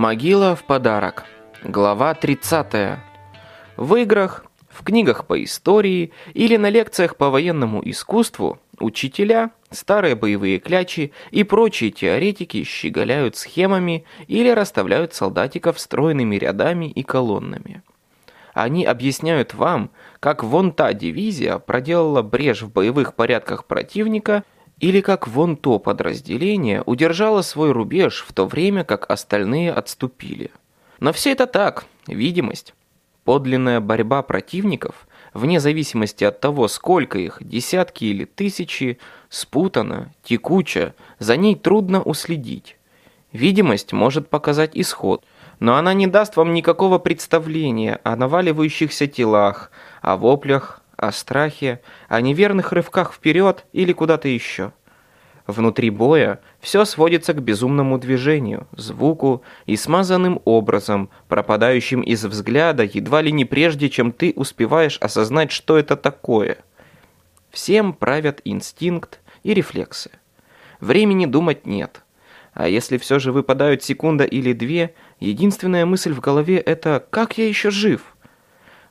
Могила в подарок. Глава 30. В играх, в книгах по истории или на лекциях по военному искусству учителя, старые боевые клячи и прочие теоретики щеголяют схемами или расставляют солдатиков стройными рядами и колоннами. Они объясняют вам, как вон та дивизия проделала брешь в боевых порядках противника или как вон то подразделение удержало свой рубеж в то время, как остальные отступили. Но все это так, видимость. Подлинная борьба противников, вне зависимости от того, сколько их, десятки или тысячи, спутана, текуча, за ней трудно уследить. Видимость может показать исход, но она не даст вам никакого представления о наваливающихся телах, о воплях, о страхе, о неверных рывках вперед или куда-то еще. Внутри боя все сводится к безумному движению, звуку и смазанным образом, пропадающим из взгляда едва ли не прежде, чем ты успеваешь осознать, что это такое. Всем правят инстинкт и рефлексы. Времени думать нет. А если все же выпадают секунда или две, единственная мысль в голове это «как я еще жив?».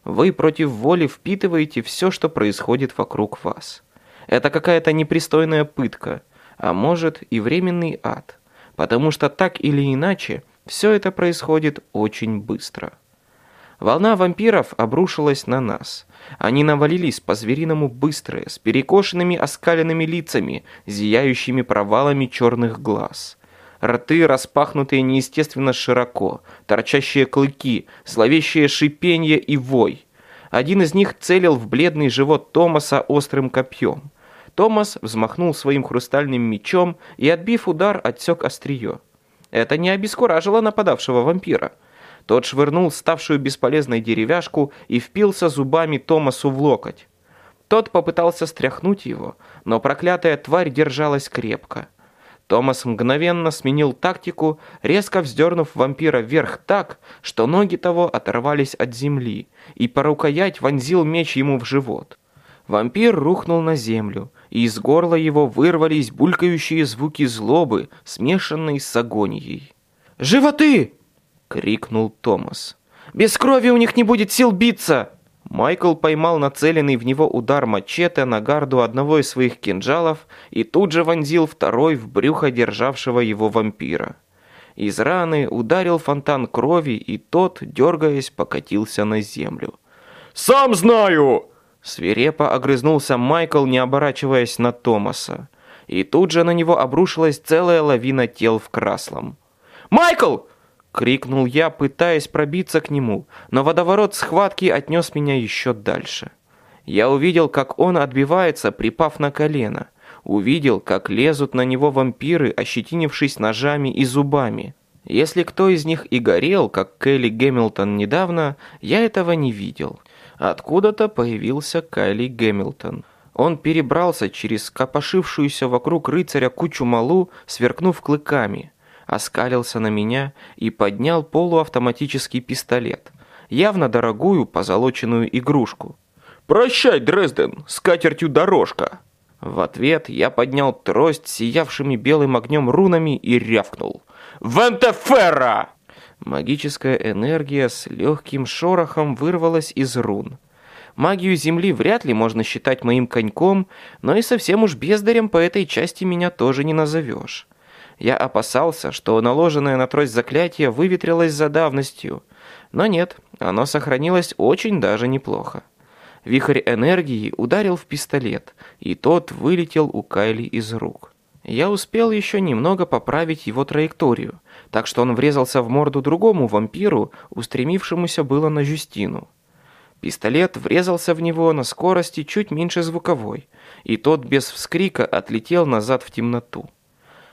Вы против воли впитываете все, что происходит вокруг вас. Это какая-то непристойная пытка – а может и временный ад, потому что так или иначе все это происходит очень быстро. Волна вампиров обрушилась на нас. Они навалились по-звериному быстрые, с перекошенными оскаленными лицами, зияющими провалами черных глаз. Рты, распахнутые неестественно широко, торчащие клыки, зловещее шипенье и вой. Один из них целил в бледный живот Томаса острым копьем. Томас взмахнул своим хрустальным мечом и, отбив удар, отсек острие. Это не обескуражило нападавшего вампира. Тот швырнул ставшую бесполезной деревяшку и впился зубами Томасу в локоть. Тот попытался стряхнуть его, но проклятая тварь держалась крепко. Томас мгновенно сменил тактику, резко вздернув вампира вверх так, что ноги того оторвались от земли, и по рукоять вонзил меч ему в живот. Вампир рухнул на землю, и из горла его вырвались булькающие звуки злобы, смешанные с агонией. «Животы!» — крикнул Томас. «Без крови у них не будет сил биться!» Майкл поймал нацеленный в него удар мачете на гарду одного из своих кинжалов и тут же вонзил второй в брюхо державшего его вампира. Из раны ударил фонтан крови, и тот, дергаясь, покатился на землю. «Сам знаю!» Свирепо огрызнулся Майкл, не оборачиваясь на Томаса. И тут же на него обрушилась целая лавина тел в краслом. «Майкл!» — крикнул я, пытаясь пробиться к нему, но водоворот схватки отнес меня еще дальше. Я увидел, как он отбивается, припав на колено. Увидел, как лезут на него вампиры, ощетинившись ножами и зубами. Если кто из них и горел, как Келли Гэмилтон недавно, я этого не видел. Откуда-то появился Кайли Гэмилтон. Он перебрался через копошившуюся вокруг рыцаря кучу малу, сверкнув клыками, оскалился на меня и поднял полуавтоматический пистолет, явно дорогую позолоченную игрушку. «Прощай, Дрезден, с катертью дорожка!» В ответ я поднял трость сиявшими белым огнем рунами и рявкнул. «Вентеферра!» Магическая энергия с легким шорохом вырвалась из рун. Магию Земли вряд ли можно считать моим коньком, но и совсем уж бездарем по этой части меня тоже не назовешь. Я опасался, что наложенное на трость заклятие выветрилось за давностью. Но нет, оно сохранилось очень даже неплохо. Вихрь энергии ударил в пистолет, и тот вылетел у Кайли из рук. Я успел еще немного поправить его траекторию, так что он врезался в морду другому вампиру, устремившемуся было на Жюстину. Пистолет врезался в него на скорости чуть меньше звуковой, и тот без вскрика отлетел назад в темноту.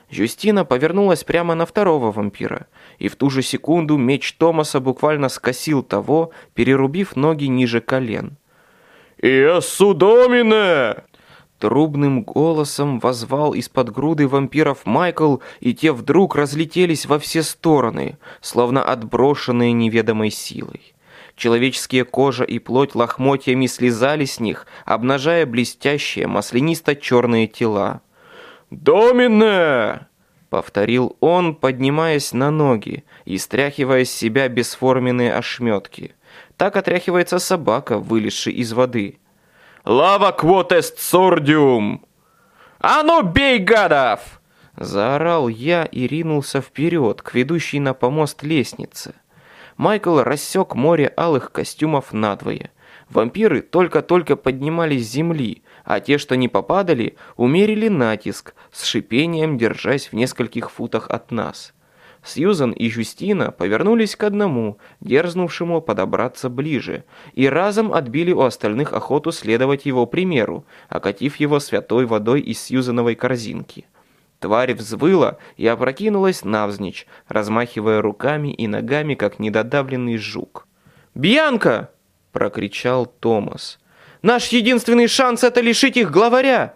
Жюстина повернулась прямо на второго вампира, и в ту же секунду меч Томаса буквально скосил того, перерубив ноги ниже колен. «Иосудомине!» Трубным голосом возвал из-под груды вампиров Майкл, и те вдруг разлетелись во все стороны, словно отброшенные неведомой силой. Человеческие кожа и плоть лохмотьями слезали с них, обнажая блестящие маслянисто-черные тела. «Домине!» — повторил он, поднимаясь на ноги и стряхивая с себя бесформенные ошметки. Так отряхивается собака, вылезшая из воды. «Лава квотест сордиум!» «А ну бей, гадов!» Заорал я и ринулся вперед, к ведущей на помост лестнице. Майкл рассек море алых костюмов надвое. Вампиры только-только поднимались с земли, а те, что не попадали, умерили натиск, с шипением держась в нескольких футах от нас. Сьюзан и Жюстина повернулись к одному, дерзнувшему подобраться ближе, и разом отбили у остальных охоту следовать его примеру, окатив его святой водой из Сьюзановой корзинки. Тварь взвыла и опрокинулась навзничь, размахивая руками и ногами, как недодавленный жук. «Бьянка!» – прокричал Томас. Наш единственный шанс — это лишить их главаря!»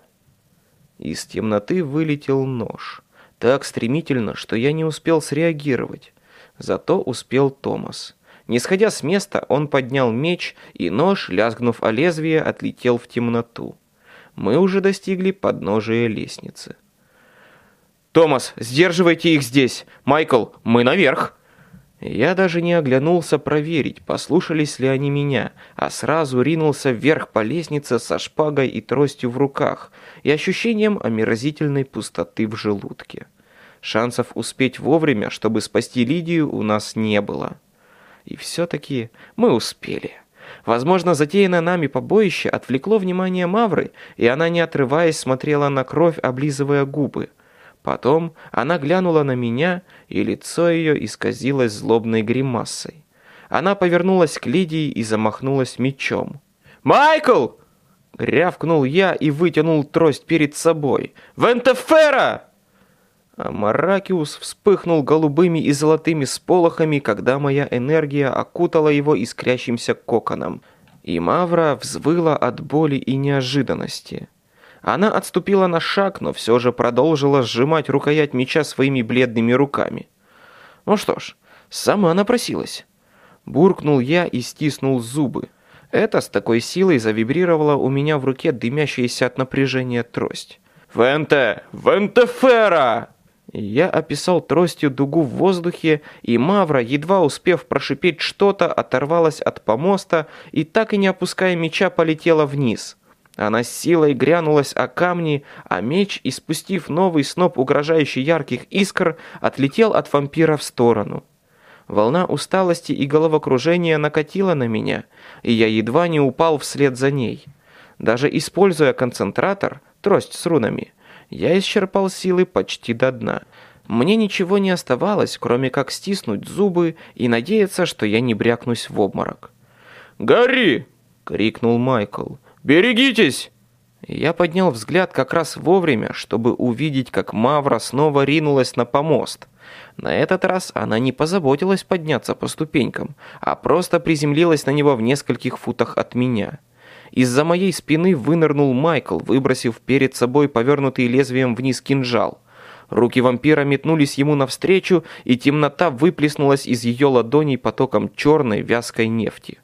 Из темноты вылетел нож. Так стремительно, что я не успел среагировать. Зато успел Томас. Не сходя с места, он поднял меч, и нож, лязгнув о лезвие, отлетел в темноту. Мы уже достигли подножия лестницы. «Томас, сдерживайте их здесь! Майкл, мы наверх!» Я даже не оглянулся проверить, послушались ли они меня, а сразу ринулся вверх по лестнице со шпагой и тростью в руках и ощущением омерзительной пустоты в желудке. Шансов успеть вовремя, чтобы спасти Лидию, у нас не было. И все-таки мы успели. Возможно, затеянное нами побоище отвлекло внимание Мавры, и она, не отрываясь, смотрела на кровь, облизывая губы – Потом она глянула на меня, и лицо ее исказилось злобной гримасой. Она повернулась к Лидии и замахнулась мечом. «Майкл!» — рявкнул я и вытянул трость перед собой. «Вентефера!» А Маракиус вспыхнул голубыми и золотыми сполохами, когда моя энергия окутала его искрящимся коконом, и Мавра взвыла от боли и неожиданности. Она отступила на шаг, но все же продолжила сжимать рукоять меча своими бледными руками. Ну что ж, сама она просилась. Буркнул я и стиснул зубы. Это с такой силой завибрировала у меня в руке дымящаяся от напряжения трость. «Венте! Вентефера!» Я описал тростью дугу в воздухе, и Мавра, едва успев прошипеть что-то, оторвалась от помоста и, так и не опуская меча, полетела вниз. Она с силой грянулась о камни, а меч, испустив новый сноп угрожающий ярких искр, отлетел от вампира в сторону. Волна усталости и головокружения накатила на меня, и я едва не упал вслед за ней. Даже используя концентратор, трость с рунами, я исчерпал силы почти до дна. Мне ничего не оставалось, кроме как стиснуть зубы и надеяться, что я не брякнусь в обморок. «Гори!» — крикнул Майкл. «Берегитесь!» Я поднял взгляд как раз вовремя, чтобы увидеть, как Мавра снова ринулась на помост. На этот раз она не позаботилась подняться по ступенькам, а просто приземлилась на него в нескольких футах от меня. Из-за моей спины вынырнул Майкл, выбросив перед собой повернутый лезвием вниз кинжал. Руки вампира метнулись ему навстречу, и темнота выплеснулась из ее ладоней потоком черной вязкой нефти.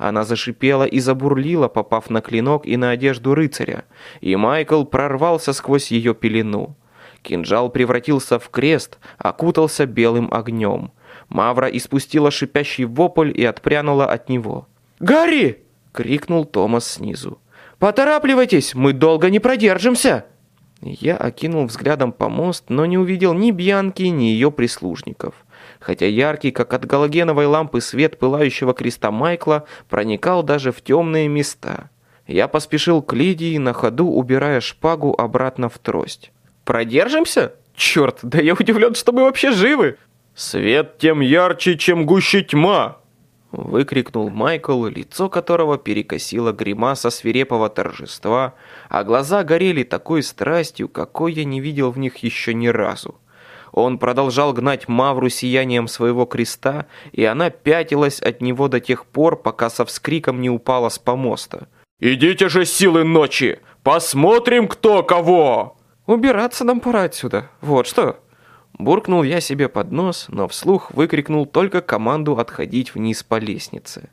Она зашипела и забурлила, попав на клинок и на одежду рыцаря, и Майкл прорвался сквозь ее пелену. Кинжал превратился в крест, окутался белым огнем. Мавра испустила шипящий вопль и отпрянула от него. «Гарри!» — крикнул Томас снизу. «Поторапливайтесь, мы долго не продержимся!» Я окинул взглядом помост, но не увидел ни Бьянки, ни ее прислужников хотя яркий, как от галогеновой лампы свет пылающего креста Майкла проникал даже в темные места. Я поспешил к Лидии, на ходу убирая шпагу обратно в трость. «Продержимся? Черт, да я удивлен, что мы вообще живы!» «Свет тем ярче, чем гуще тьма!» Выкрикнул Майкл, лицо которого перекосило гримаса свирепого торжества, а глаза горели такой страстью, какой я не видел в них еще ни разу. Он продолжал гнать Мавру сиянием своего креста, и она пятилась от него до тех пор, пока со вскриком не упала с помоста. «Идите же, силы ночи! Посмотрим, кто кого!» «Убираться нам пора отсюда, вот что!» Буркнул я себе под нос, но вслух выкрикнул только команду отходить вниз по лестнице.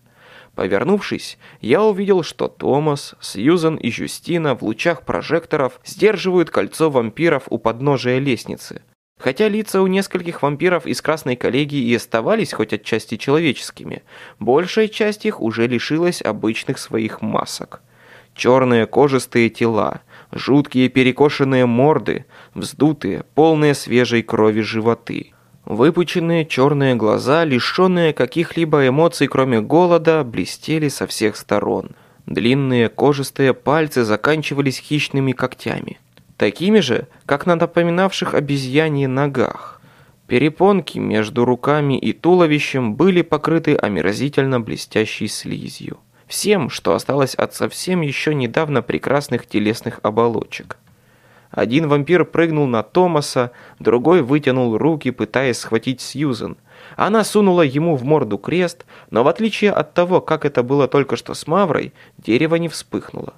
Повернувшись, я увидел, что Томас, Сьюзан и Жюстина в лучах прожекторов сдерживают кольцо вампиров у подножия лестницы. Хотя лица у нескольких вампиров из Красной коллегии и оставались хоть отчасти человеческими, большая часть их уже лишилась обычных своих масок. Черные кожистые тела, жуткие перекошенные морды, вздутые, полные свежей крови животы. Выпученные черные глаза, лишенные каких-либо эмоций, кроме голода, блестели со всех сторон. Длинные кожистые пальцы заканчивались хищными когтями такими же, как на напоминавших обезьяньи ногах. Перепонки между руками и туловищем были покрыты омерзительно блестящей слизью. Всем, что осталось от совсем еще недавно прекрасных телесных оболочек. Один вампир прыгнул на Томаса, другой вытянул руки, пытаясь схватить Сьюзен. Она сунула ему в морду крест, но в отличие от того, как это было только что с Маврой, дерево не вспыхнуло.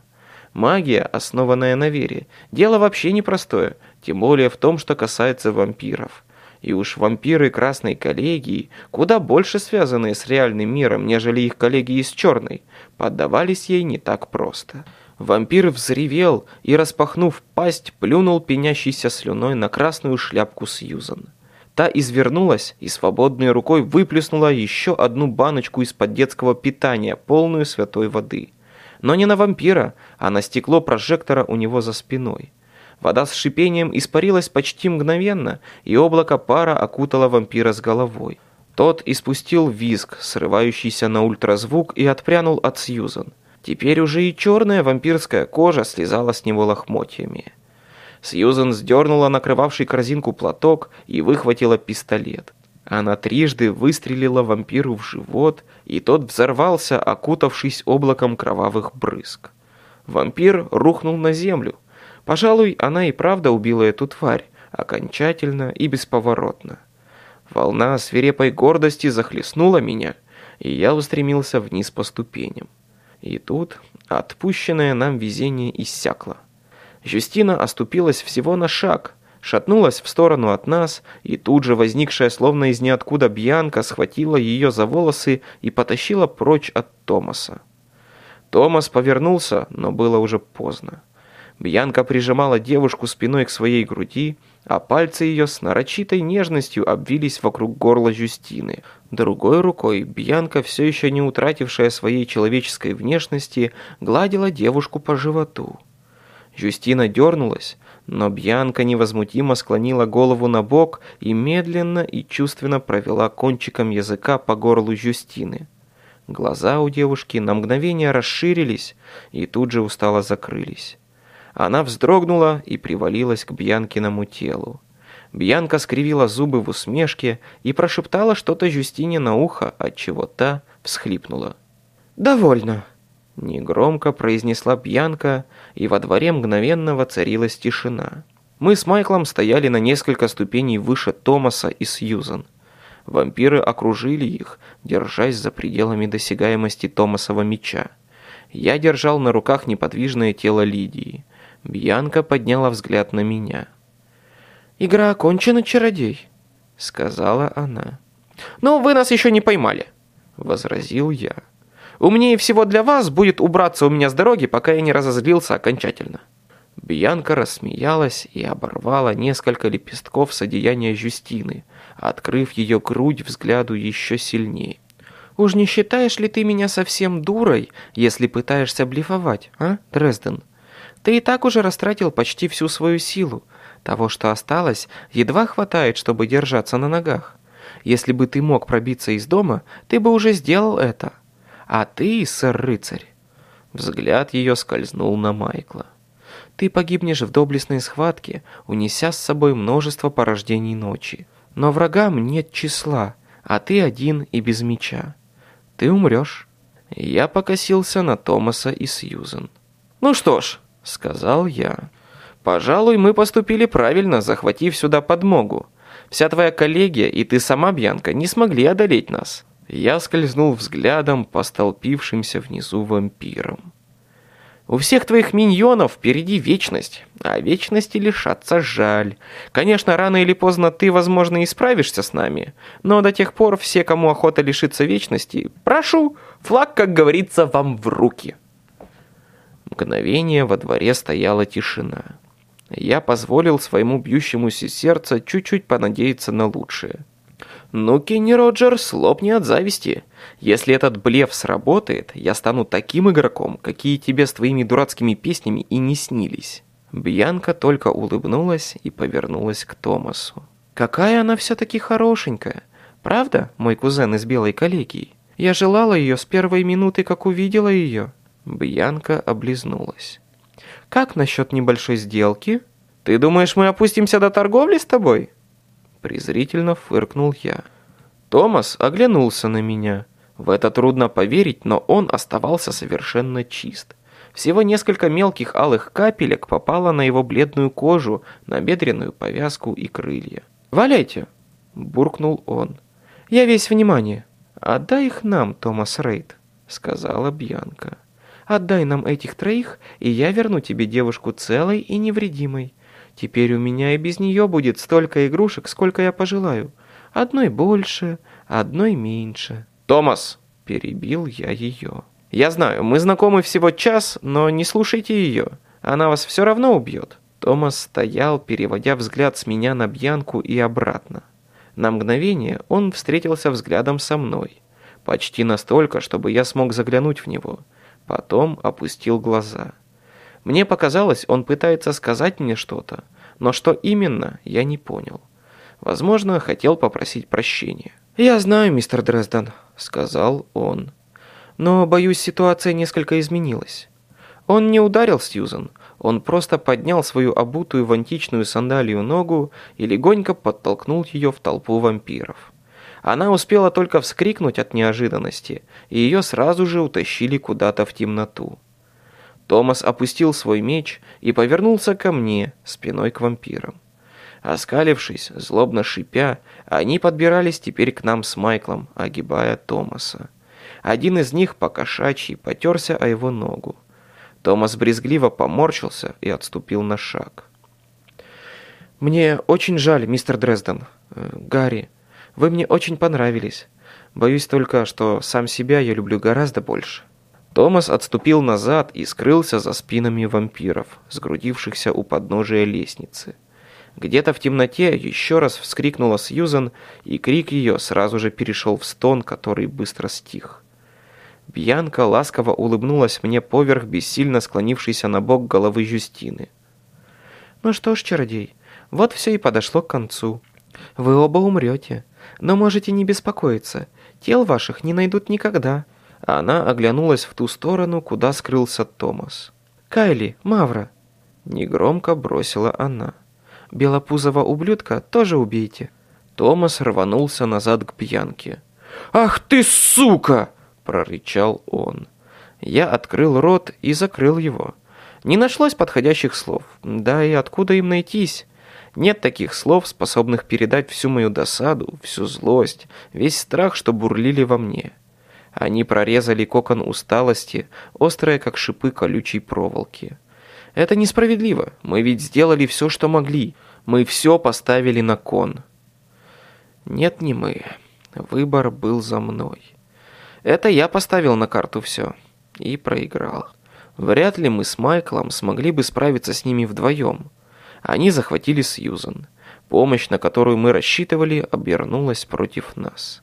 Магия, основанная на вере, дело вообще непростое, тем более в том, что касается вампиров. И уж вампиры Красной коллегии, куда больше связанные с реальным миром, нежели их коллеги из Черной, поддавались ей не так просто. Вампир взревел и, распахнув пасть, плюнул пенящейся слюной на красную шляпку Сьюзан. Та извернулась и свободной рукой выплеснула еще одну баночку из-под детского питания, полную святой воды – но не на вампира, а на стекло прожектора у него за спиной. Вода с шипением испарилась почти мгновенно, и облако пара окутало вампира с головой. Тот испустил визг, срывающийся на ультразвук, и отпрянул от Сьюзан. Теперь уже и черная вампирская кожа слезала с него лохмотьями. Сьюзан сдернула накрывавший корзинку платок и выхватила пистолет. Она трижды выстрелила вампиру в живот, и тот взорвался, окутавшись облаком кровавых брызг. Вампир рухнул на землю. Пожалуй, она и правда убила эту тварь, окончательно и бесповоротно. Волна свирепой гордости захлестнула меня, и я устремился вниз по ступеням. И тут отпущенное нам везение иссякло. Жюстина оступилась всего на шаг, шатнулась в сторону от нас, и тут же возникшая словно из ниоткуда Бьянка схватила ее за волосы и потащила прочь от Томаса. Томас повернулся, но было уже поздно. Бьянка прижимала девушку спиной к своей груди, а пальцы ее с нарочитой нежностью обвились вокруг горла Жюстины. Другой рукой Бьянка, все еще не утратившая своей человеческой внешности, гладила девушку по животу. Жюстина дернулась, но Бьянка невозмутимо склонила голову на бок и медленно и чувственно провела кончиком языка по горлу Жюстины. Глаза у девушки на мгновение расширились и тут же устало закрылись. Она вздрогнула и привалилась к Бьянкиному телу. Бьянка скривила зубы в усмешке и прошептала что-то Жюстине на ухо, отчего та всхлипнула. «Довольно», Негромко произнесла Бьянка, и во дворе мгновенно воцарилась тишина. Мы с Майклом стояли на несколько ступеней выше Томаса и Сьюзан. Вампиры окружили их, держась за пределами досягаемости Томасова меча. Я держал на руках неподвижное тело Лидии. Бьянка подняла взгляд на меня. «Игра окончена, чародей», — сказала она. «Но вы нас еще не поймали», — возразил я. Умнее всего для вас будет убраться у меня с дороги, пока я не разозлился окончательно». Бьянка рассмеялась и оборвала несколько лепестков с одеяния Жюстины, открыв ее грудь взгляду еще сильнее. «Уж не считаешь ли ты меня совсем дурой, если пытаешься блефовать, а, Дрезден? Ты и так уже растратил почти всю свою силу. Того, что осталось, едва хватает, чтобы держаться на ногах. Если бы ты мог пробиться из дома, ты бы уже сделал это. А ты, сэр-рыцарь...» Взгляд ее скользнул на Майкла. «Ты погибнешь в доблестной схватке, унеся с собой множество порождений ночи. Но врагам нет числа, а ты один и без меча. Ты умрешь». Я покосился на Томаса и Сьюзен. «Ну что ж», — сказал я, — «пожалуй, мы поступили правильно, захватив сюда подмогу. Вся твоя коллегия и ты сама, Бьянка, не смогли одолеть нас. Я скользнул взглядом по столпившимся внизу вампирам. У всех твоих миньонов впереди вечность, а вечности лишаться жаль. Конечно, рано или поздно ты, возможно, и справишься с нами, но до тех пор все, кому охота лишиться вечности, прошу, флаг, как говорится, вам в руки. Мгновение во дворе стояла тишина. Я позволил своему бьющемуся сердцу чуть-чуть понадеяться на лучшее. «Ну, Кенни Роджерс, лопни от зависти. Если этот блеф сработает, я стану таким игроком, какие тебе с твоими дурацкими песнями и не снились». Бьянка только улыбнулась и повернулась к Томасу. «Какая она все-таки хорошенькая. Правда, мой кузен из Белой коллегии? Я желала ее с первой минуты, как увидела ее». Бьянка облизнулась. «Как насчет небольшой сделки? Ты думаешь, мы опустимся до торговли с тобой?» Презрительно фыркнул я. Томас оглянулся на меня. В это трудно поверить, но он оставался совершенно чист. Всего несколько мелких алых капелек попало на его бледную кожу, на бедренную повязку и крылья. «Валяйте!» – буркнул он. «Я весь внимание». «Отдай их нам, Томас Рейд», – сказала Бьянка. «Отдай нам этих троих, и я верну тебе девушку целой и невредимой. Теперь у меня и без нее будет столько игрушек, сколько я пожелаю. Одной больше, одной меньше. «Томас!» – перебил я ее. «Я знаю, мы знакомы всего час, но не слушайте ее. Она вас все равно убьет». Томас стоял, переводя взгляд с меня на Бьянку и обратно. На мгновение он встретился взглядом со мной. Почти настолько, чтобы я смог заглянуть в него. Потом опустил глаза. Мне показалось, он пытается сказать мне что-то, но что именно, я не понял. Возможно, хотел попросить прощения. «Я знаю, мистер Дрезден», — сказал он. «Но, боюсь, ситуация несколько изменилась. Он не ударил Сьюзан, он просто поднял свою обутую в античную сандалию ногу и легонько подтолкнул ее в толпу вампиров. Она успела только вскрикнуть от неожиданности, и ее сразу же утащили куда-то в темноту. Томас опустил свой меч и повернулся ко мне, спиной к вампирам. Оскалившись, злобно шипя, они подбирались теперь к нам с Майклом, огибая Томаса. Один из них по кошачьи потерся о его ногу. Томас брезгливо поморщился и отступил на шаг. «Мне очень жаль, мистер Дрезден. Э, Гарри, вы мне очень понравились. Боюсь только, что сам себя я люблю гораздо больше». Томас отступил назад и скрылся за спинами вампиров, сгрудившихся у подножия лестницы. Где-то в темноте еще раз вскрикнула Сьюзан, и крик ее сразу же перешел в стон, который быстро стих. Бьянка ласково улыбнулась мне поверх бессильно склонившейся на бок головы Юстины. «Ну что ж, чародей, вот все и подошло к концу. Вы оба умрете, но можете не беспокоиться, тел ваших не найдут никогда». Она оглянулась в ту сторону, куда скрылся Томас. «Кайли, Мавра!» Негромко бросила она. «Белопузого ублюдка тоже убейте!» Томас рванулся назад к пьянке. «Ах ты, сука!» – прорычал он. Я открыл рот и закрыл его. Не нашлось подходящих слов. Да и откуда им найтись? Нет таких слов, способных передать всю мою досаду, всю злость, весь страх, что бурлили во мне. Они прорезали кокон усталости, острые как шипы колючей проволоки. Это несправедливо. Мы ведь сделали все, что могли. Мы все поставили на кон. Нет, не мы. Выбор был за мной. Это я поставил на карту все. И проиграл. Вряд ли мы с Майклом смогли бы справиться с ними вдвоем. Они захватили Сьюзан. Помощь, на которую мы рассчитывали, обернулась против нас.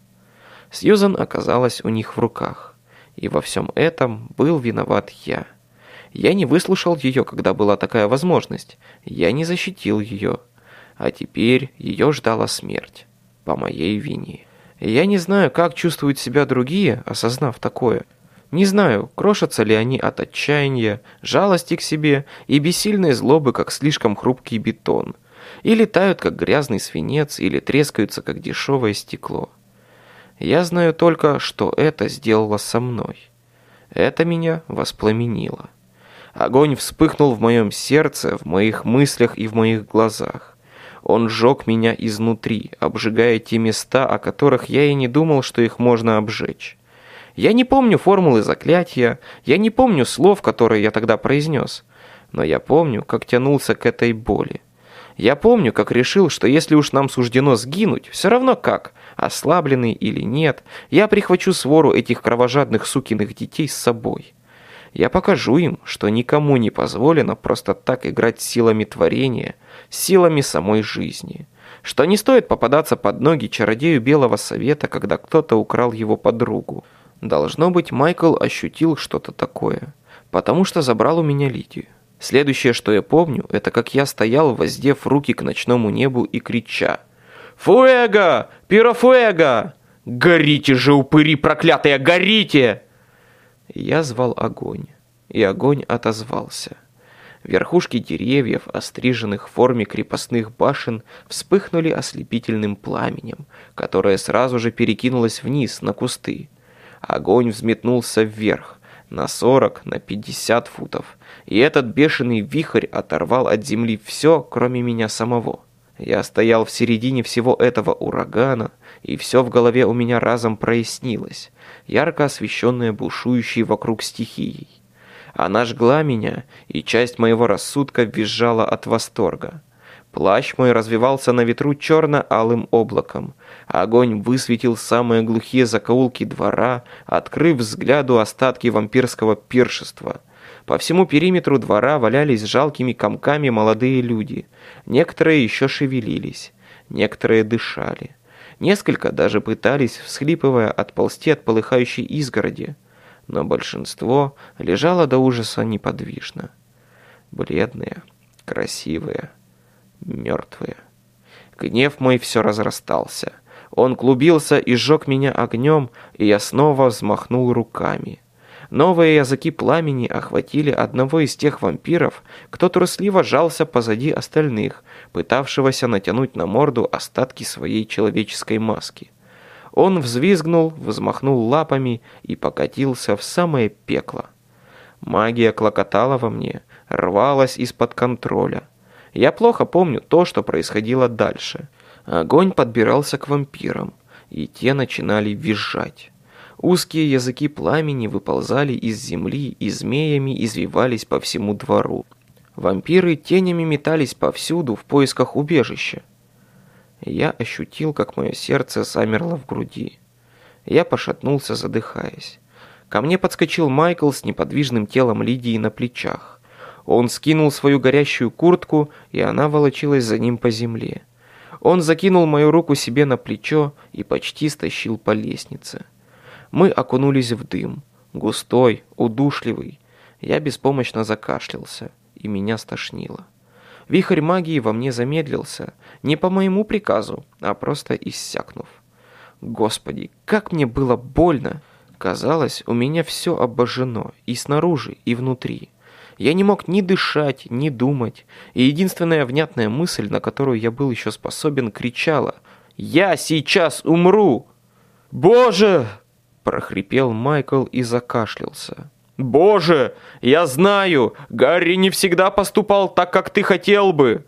Сьюзан оказалась у них в руках. И во всем этом был виноват я. Я не выслушал ее, когда была такая возможность. Я не защитил ее. А теперь ее ждала смерть. По моей вине. Я не знаю, как чувствуют себя другие, осознав такое. Не знаю, крошатся ли они от отчаяния, жалости к себе и бессильной злобы, как слишком хрупкий бетон. Или тают, как грязный свинец, или трескаются, как дешевое стекло. Я знаю только, что это сделало со мной. Это меня воспламенило. Огонь вспыхнул в моем сердце, в моих мыслях и в моих глазах. Он сжег меня изнутри, обжигая те места, о которых я и не думал, что их можно обжечь. Я не помню формулы заклятия, я не помню слов, которые я тогда произнес, но я помню, как тянулся к этой боли. Я помню, как решил, что если уж нам суждено сгинуть, все равно как, ослабленный или нет, я прихвачу свору этих кровожадных сукиных детей с собой. Я покажу им, что никому не позволено просто так играть силами творения, силами самой жизни. Что не стоит попадаться под ноги чародею Белого Совета, когда кто-то украл его подругу. Должно быть, Майкл ощутил что-то такое, потому что забрал у меня Лидию. Следующее, что я помню, это как я стоял, воздев руки к ночному небу и крича «Фуэго! Пирофуэго! Горите же, упыри проклятые, горите!» Я звал огонь, и огонь отозвался. Верхушки деревьев, остриженных в форме крепостных башен, вспыхнули ослепительным пламенем, которое сразу же перекинулось вниз на кусты. Огонь взметнулся вверх, на 40, на 50 футов, и этот бешеный вихрь оторвал от земли все, кроме меня самого. Я стоял в середине всего этого урагана, и все в голове у меня разом прояснилось, ярко освещенное бушующей вокруг стихией. Она жгла меня, и часть моего рассудка визжала от восторга. Плащ мой развивался на ветру черно-алым облаком. Огонь высветил самые глухие закоулки двора, открыв взгляду остатки вампирского пиршества. По всему периметру двора валялись жалкими комками молодые люди. Некоторые еще шевелились, некоторые дышали. Несколько даже пытались, всхлипывая, отползти от полыхающей изгороди. Но большинство лежало до ужаса неподвижно. Бледные, красивые, мертвые. Гнев мой все разрастался. Он клубился и сжег меня огнем, и я снова взмахнул руками. Новые языки пламени охватили одного из тех вампиров, кто трусливо жался позади остальных, пытавшегося натянуть на морду остатки своей человеческой маски. Он взвизгнул, взмахнул лапами и покатился в самое пекло. Магия клокотала во мне, рвалась из-под контроля. Я плохо помню то, что происходило дальше. Огонь подбирался к вампирам, и те начинали визжать. Узкие языки пламени выползали из земли и змеями извивались по всему двору. Вампиры тенями метались повсюду в поисках убежища. Я ощутил, как мое сердце замерло в груди. Я пошатнулся, задыхаясь. Ко мне подскочил Майкл с неподвижным телом Лидии на плечах. Он скинул свою горящую куртку, и она волочилась за ним по земле. Он закинул мою руку себе на плечо и почти стащил по лестнице. Мы окунулись в дым. Густой, удушливый. Я беспомощно закашлялся, и меня стошнило. Вихрь магии во мне замедлился, не по моему приказу, а просто иссякнув. Господи, как мне было больно! Казалось, у меня все обожжено, и снаружи, и внутри. Я не мог ни дышать, ни думать, и единственная внятная мысль, на которую я был еще способен, кричала «Я сейчас умру!» «Боже!» Прохрипел Майкл и закашлялся. «Боже, я знаю, Гарри не всегда поступал так, как ты хотел бы!»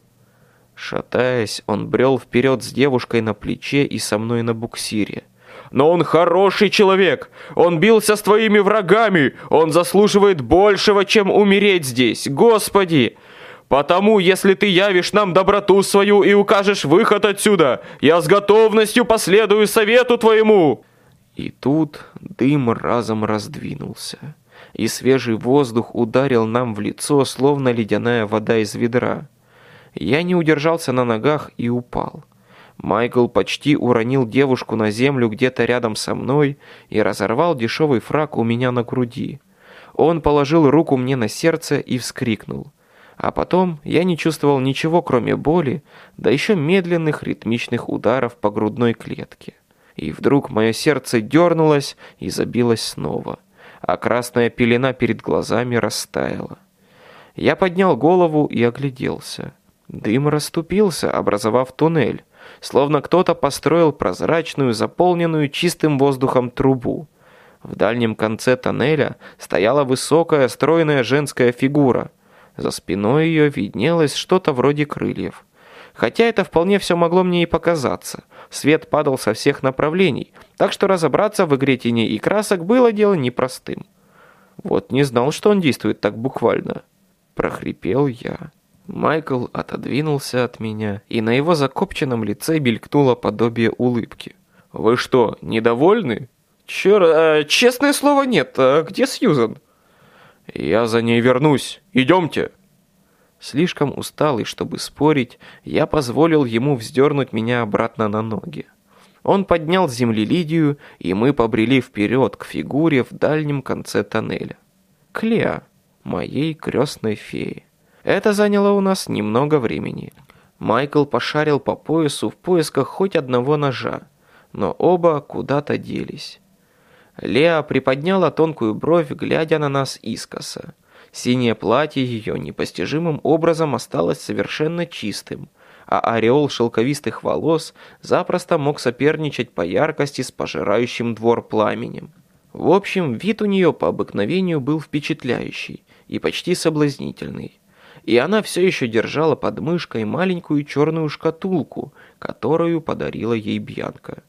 Шатаясь, он брел вперед с девушкой на плече и со мной на буксире. «Но он хороший человек! Он бился с твоими врагами! Он заслуживает большего, чем умереть здесь! Господи! Потому, если ты явишь нам доброту свою и укажешь выход отсюда, я с готовностью последую совету твоему!» И тут дым разом раздвинулся, и свежий воздух ударил нам в лицо, словно ледяная вода из ведра. Я не удержался на ногах и упал. Майкл почти уронил девушку на землю где-то рядом со мной и разорвал дешевый фраг у меня на груди. Он положил руку мне на сердце и вскрикнул. А потом я не чувствовал ничего, кроме боли, да еще медленных ритмичных ударов по грудной клетке и вдруг мое сердце дернулось и забилось снова, а красная пелена перед глазами растаяла. Я поднял голову и огляделся. Дым расступился, образовав туннель, словно кто-то построил прозрачную, заполненную чистым воздухом трубу. В дальнем конце тоннеля стояла высокая, стройная женская фигура. За спиной ее виднелось что-то вроде крыльев. Хотя это вполне все могло мне и показаться. Свет падал со всех направлений, так что разобраться в игре теней и красок было дело непростым. Вот не знал, что он действует так буквально. Прохрипел я. Майкл отодвинулся от меня, и на его закопченном лице белькнуло подобие улыбки. «Вы что, недовольны?» «Чёр... Э, честное слово, нет. А где Сьюзан?» «Я за ней вернусь! Идемте!» Слишком усталый, чтобы спорить, я позволил ему вздернуть меня обратно на ноги. Он поднял с земли Лидию, и мы побрели вперед к фигуре в дальнем конце тоннеля. Клеа, моей крестной феи. Это заняло у нас немного времени. Майкл пошарил по поясу в поисках хоть одного ножа, но оба куда-то делись. Леа приподняла тонкую бровь, глядя на нас искоса. Синее платье ее непостижимым образом осталось совершенно чистым, а ореол шелковистых волос запросто мог соперничать по яркости с пожирающим двор пламенем. В общем, вид у нее по обыкновению был впечатляющий и почти соблазнительный. И она все еще держала под мышкой маленькую черную шкатулку, которую подарила ей Бьянка.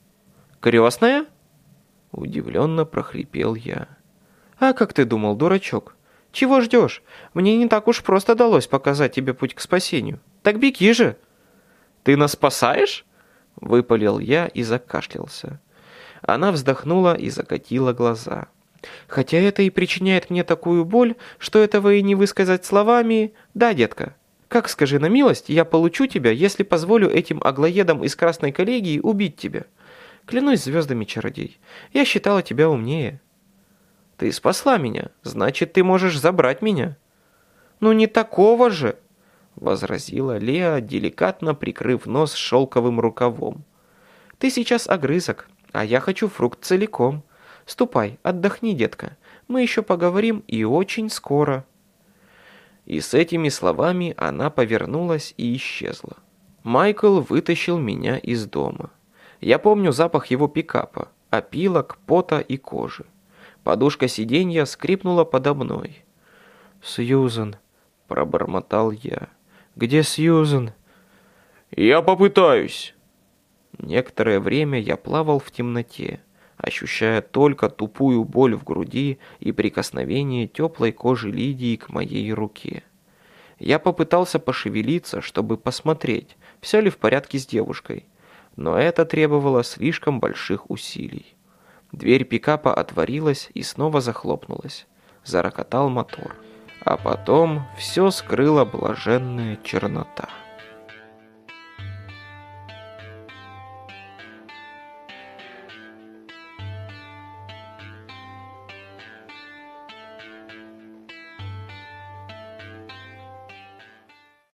«Крестная?» Удивленно прохрипел я. «А как ты думал, дурачок? Чего ждешь? Мне не так уж просто далось показать тебе путь к спасению. Так беги же!» «Ты нас спасаешь?» Выпалил я и закашлялся. Она вздохнула и закатила глаза. «Хотя это и причиняет мне такую боль, что этого и не высказать словами. Да, детка, как, скажи на милость, я получу тебя, если позволю этим аглоедам из Красной коллегии убить тебя? Клянусь звездами, чародей, я считала тебя умнее». «Ты спасла меня, значит, ты можешь забрать меня». «Ну не такого же!» возразила Леа, деликатно прикрыв нос шелковым рукавом. «Ты сейчас огрызок, а я хочу фрукт целиком. Ступай, отдохни, детка. Мы еще поговорим и очень скоро». И с этими словами она повернулась и исчезла. Майкл вытащил меня из дома. Я помню запах его пикапа, опилок, пота и кожи. Подушка сиденья скрипнула подо мной. «Сьюзен», — пробормотал я. Где Сьюзен?» «Я попытаюсь». Некоторое время я плавал в темноте, ощущая только тупую боль в груди и прикосновение теплой кожи Лидии к моей руке. Я попытался пошевелиться, чтобы посмотреть, все ли в порядке с девушкой, но это требовало слишком больших усилий. Дверь пикапа отворилась и снова захлопнулась. Зарокотал мотор а потом все скрыла блаженная чернота.